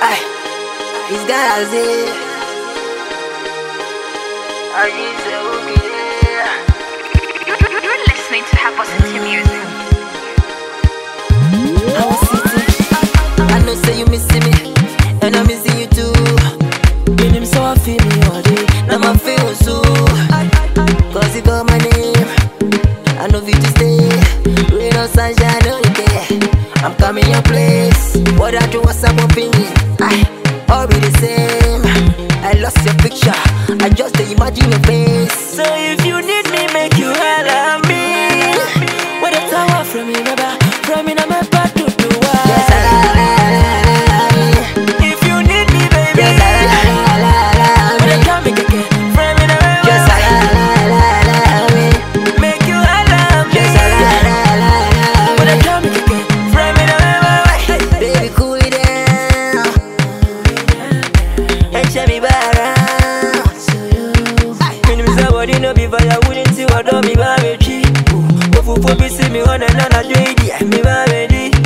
Ay, this guy has it. I just say, okay. You're listening to High Positive Music. I was sitting. I know say you missing me, and I'm missing you too. Been him so I feel me all day. Now my feel so. Cause you got my name. I know you stay. Rain or sunshine, no care. I'm coming your place. What I do, up opinion? I all be the same. I lost your picture. I just imagine your face. So if you need me, make you holler at me. What a tower from me, fupi simione na najua idia mimabedi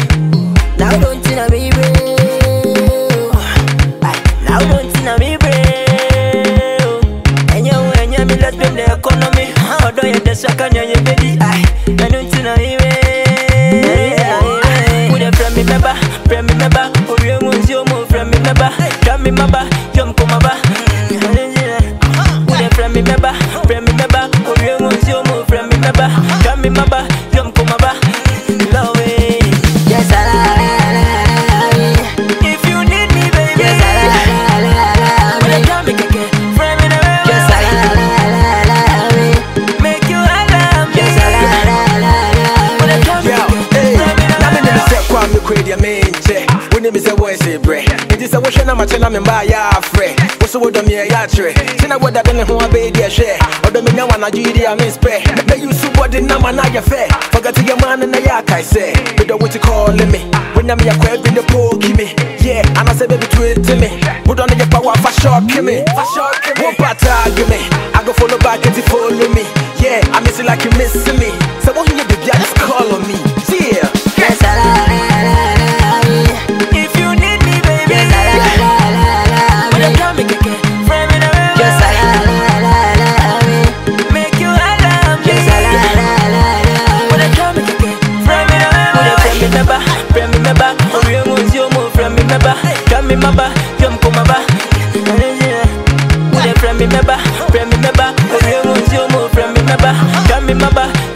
naudontina mibe naudontina mibe enyewe enye milesbim de ekonomi odoyedesakanyeyebedi nanuntina mibe me kɔ deɛ menkyɛ wonim sɛ wɔɛsɛ brɛ enti sɛ wohwɛ na makyɛ na membaa yɛ afrɛ wo so wodɔ me ɛyɛ akyerɛ kyena wodade ne ho abɛyɛ deɛ hwɛ ɔdɔ menya wanadwo yi de a menspɛ mɛyi so bɔde na ma na ayɛ fɛ fɔgate yɛ maa no na yɛ akae sɛ medɔ wo ti kɔɔle me wonyam yɛkɔ adwi ne pooki me. Yɛ anasɛ bɛbi tuete me. Wodɔ no yɛ pa wɔ afa shɔke me. Me. I go follow back and follow me. Yeah I miss you like you miss me. Sɛ wohenya bibia just call meba, friend me meba, hey, you want you me meba, come me remember.